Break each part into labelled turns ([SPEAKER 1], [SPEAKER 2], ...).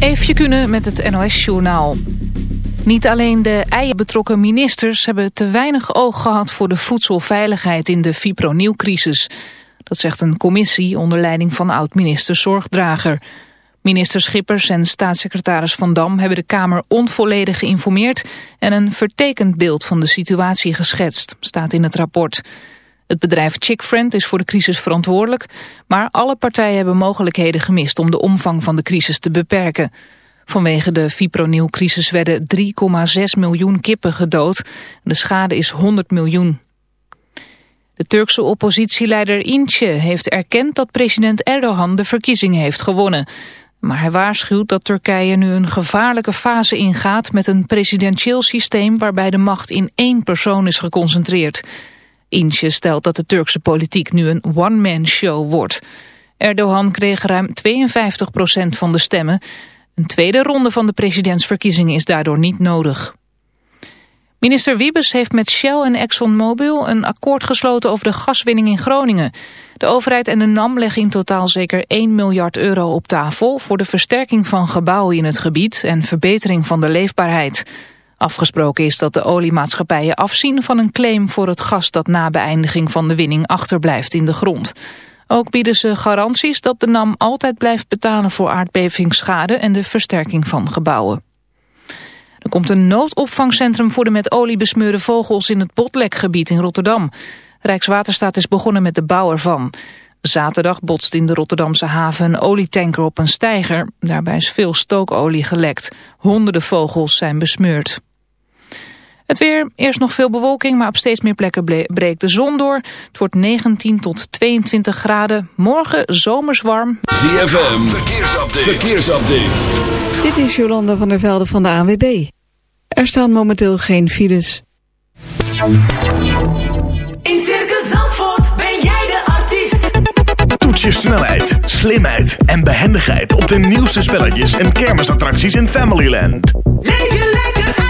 [SPEAKER 1] Eefje kunnen met het NOS-journaal. Niet alleen de eien-betrokken ministers hebben te weinig oog gehad voor de voedselveiligheid in de fipronil-crisis. Dat zegt een commissie onder leiding van oud-minister Zorgdrager. Minister Schippers en staatssecretaris Van Dam hebben de Kamer onvolledig geïnformeerd en een vertekend beeld van de situatie geschetst, staat in het rapport. Het bedrijf Chickfriend is voor de crisis verantwoordelijk, maar alle partijen hebben mogelijkheden gemist om de omvang van de crisis te beperken. Vanwege de fipronil-crisis werden 3,6 miljoen kippen gedood. De schade is 100 miljoen. De Turkse oppositieleider Ince heeft erkend dat president Erdogan de verkiezingen heeft gewonnen. Maar hij waarschuwt dat Turkije nu een gevaarlijke fase ingaat met een presidentieel systeem waarbij de macht in één persoon is geconcentreerd. Ince stelt dat de Turkse politiek nu een one-man show wordt. Erdogan kreeg ruim 52% van de stemmen. Een tweede ronde van de presidentsverkiezingen is daardoor niet nodig. Minister Wiebes heeft met Shell en ExxonMobil een akkoord gesloten over de gaswinning in Groningen. De overheid en de NAM leggen in totaal zeker 1 miljard euro op tafel voor de versterking van gebouwen in het gebied en verbetering van de leefbaarheid. Afgesproken is dat de oliemaatschappijen afzien van een claim voor het gas dat na beëindiging van de winning achterblijft in de grond. Ook bieden ze garanties dat de NAM altijd blijft betalen voor aardbevingsschade en de versterking van gebouwen. Er komt een noodopvangcentrum voor de met olie besmeurde vogels in het Botlekgebied in Rotterdam. Rijkswaterstaat is begonnen met de bouw ervan. Zaterdag botst in de Rotterdamse haven een olietanker op een steiger. Daarbij is veel stookolie gelekt. Honderden vogels zijn besmeurd. Het weer, eerst nog veel bewolking, maar op steeds meer plekken breekt de zon door. Het wordt 19 tot 22 graden. Morgen zomers warm.
[SPEAKER 2] ZFM, verkeersupdate. verkeersupdate.
[SPEAKER 3] Dit is Jolanda van der Velde van de ANWB. Er staan momenteel geen files.
[SPEAKER 4] In Circus Zandvoort ben jij de artiest.
[SPEAKER 5] Toets je snelheid, slimheid en behendigheid op de nieuwste spelletjes en kermisattracties in Familyland.
[SPEAKER 4] Leef je lekker uit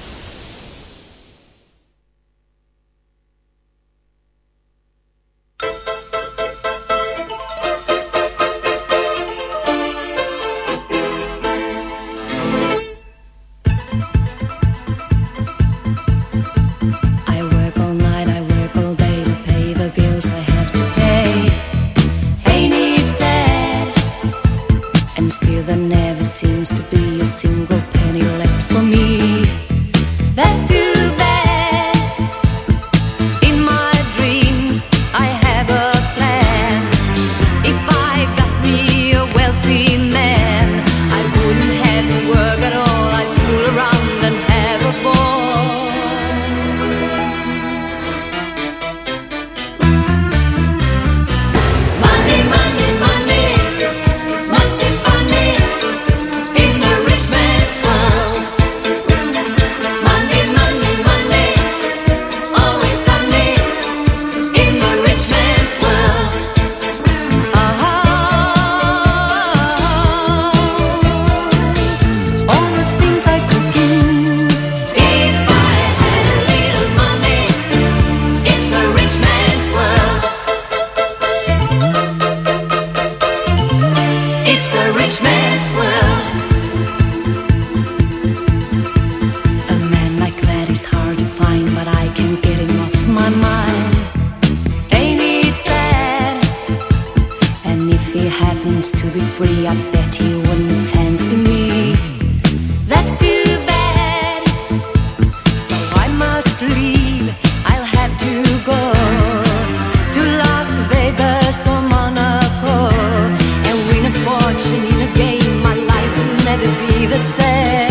[SPEAKER 6] the
[SPEAKER 7] same.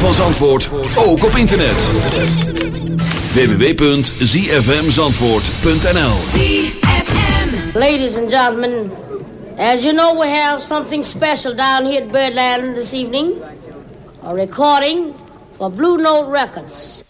[SPEAKER 4] Van Zandvoort
[SPEAKER 2] ook op internet. www.zfmzandvoort.nl
[SPEAKER 8] Ladies and gentlemen, as you know, we have something special down here at Birdland this evening. A recording for Blue Note Records.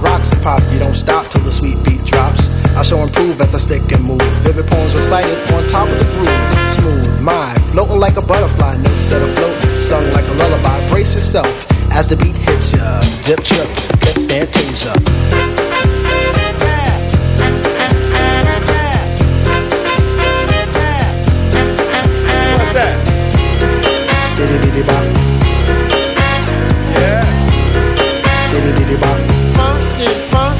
[SPEAKER 9] Rocks and pop. You don't stop till the sweet beat drops. I shall improve as I stick and move. Vivid poems recited on top of the groove. Smooth mind, floating like a butterfly, notes set afloat, sung like a lullaby. Brace yourself as the beat hits ya. Dip, trip, flip, fantasia.
[SPEAKER 10] What's that?
[SPEAKER 9] Diddy diddy bop.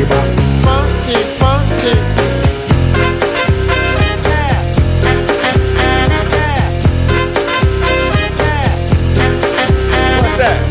[SPEAKER 10] the back. What's that?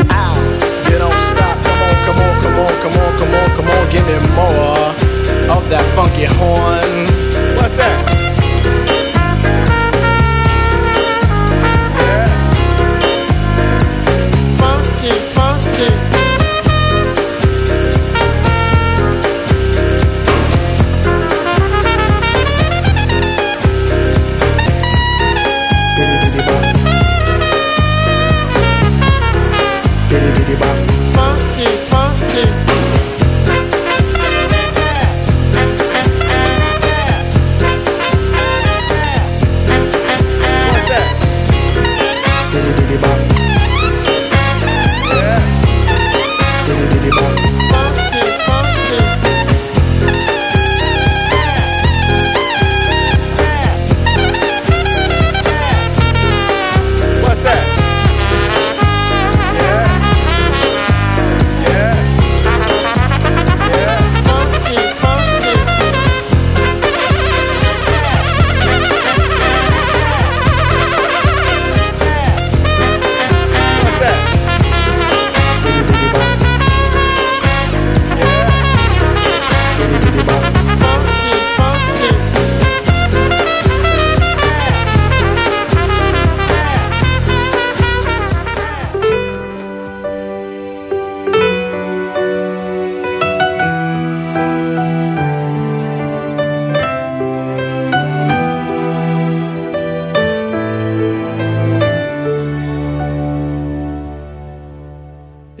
[SPEAKER 9] your horn.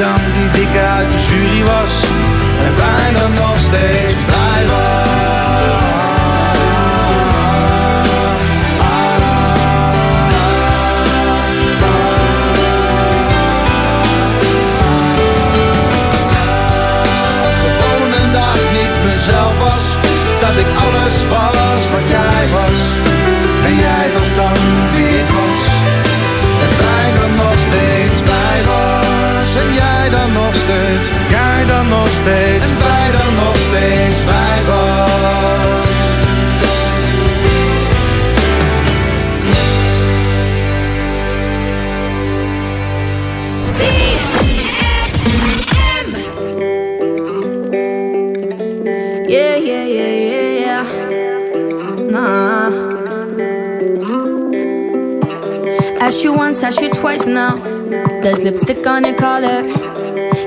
[SPEAKER 11] Dan die dikke uit de jury was. En bijna nog steeds blij was. Gewoon een dag niet mezelf was. Dat ik alles was wat jij was. En jij was dan steeds. En wij dan nog steeds wij was.
[SPEAKER 12] Yeah, yeah, yeah, yeah, yeah. Nah. Ask you once, ask you twice now. There's lipstick on your collar.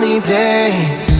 [SPEAKER 13] sunny days.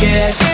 [SPEAKER 7] get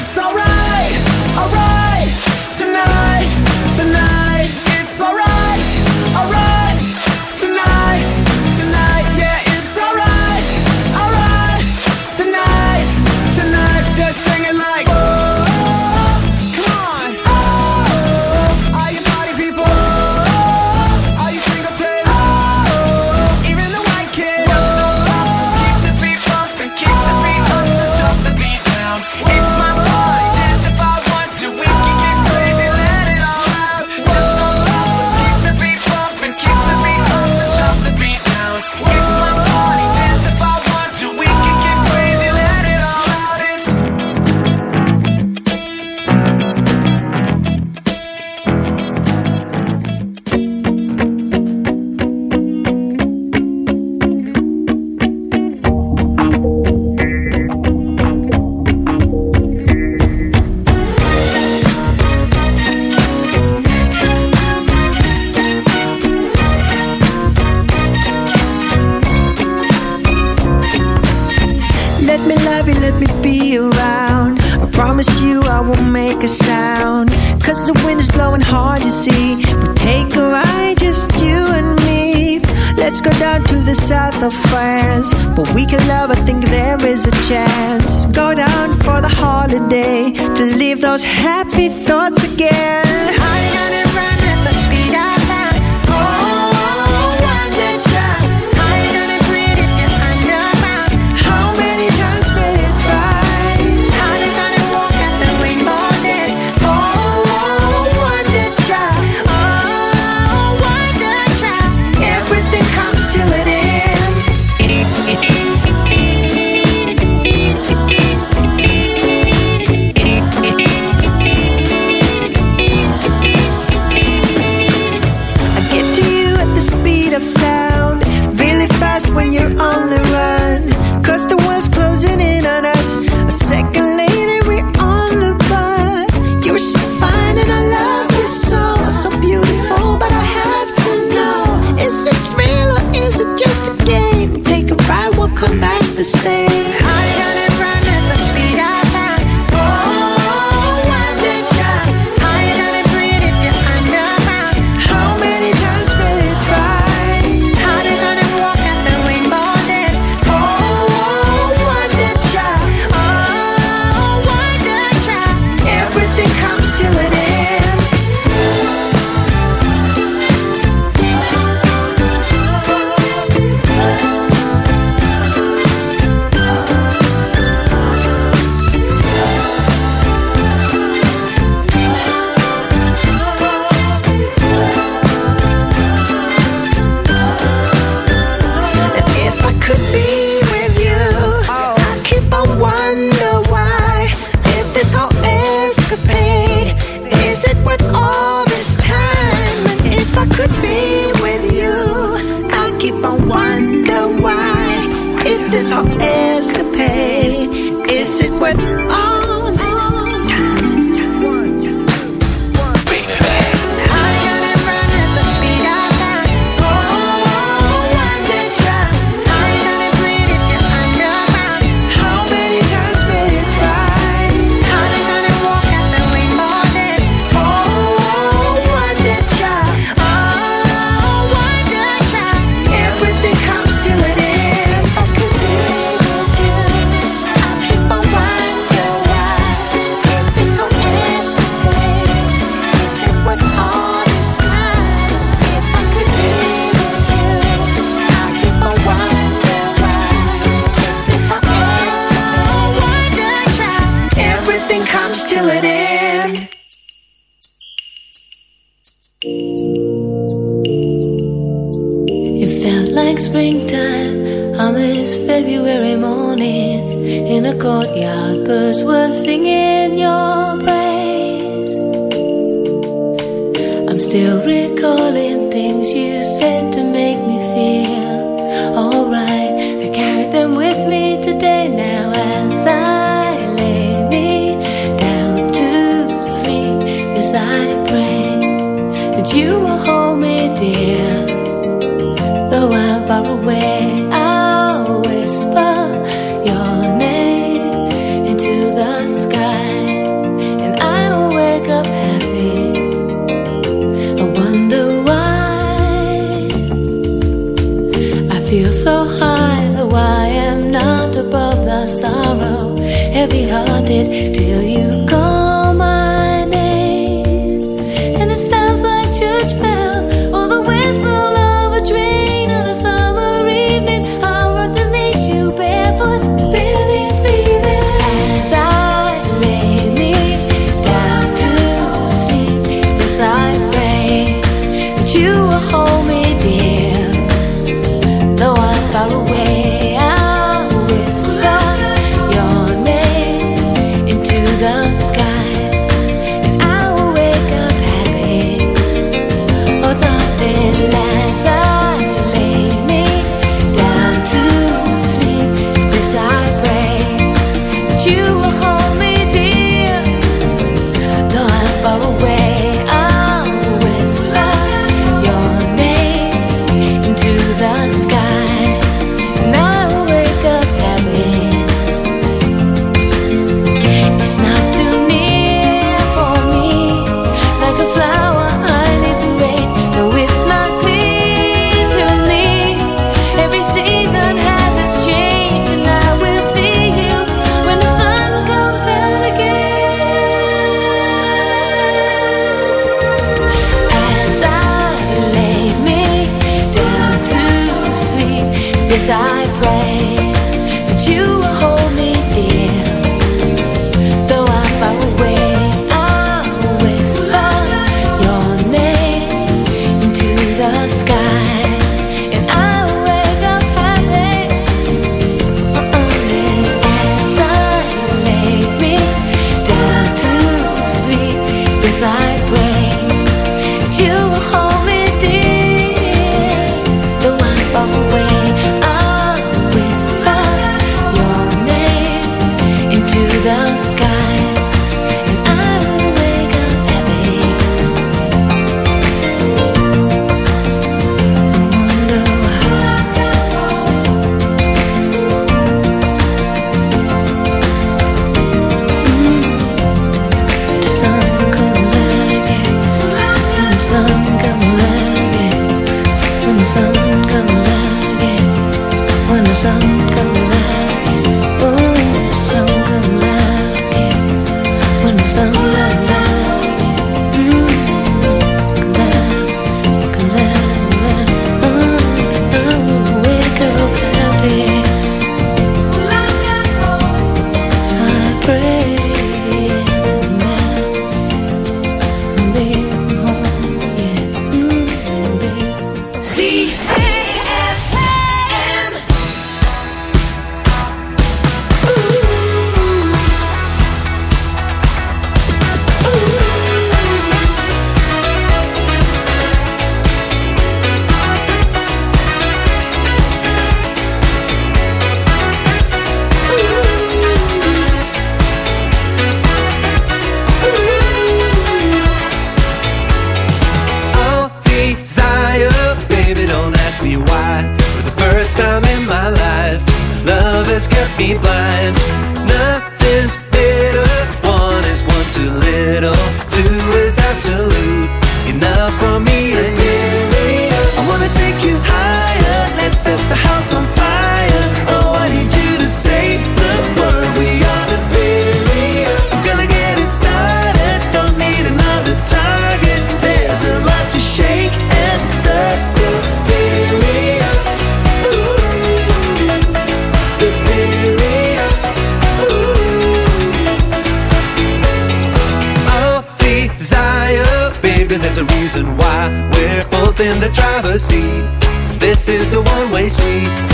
[SPEAKER 14] sweet.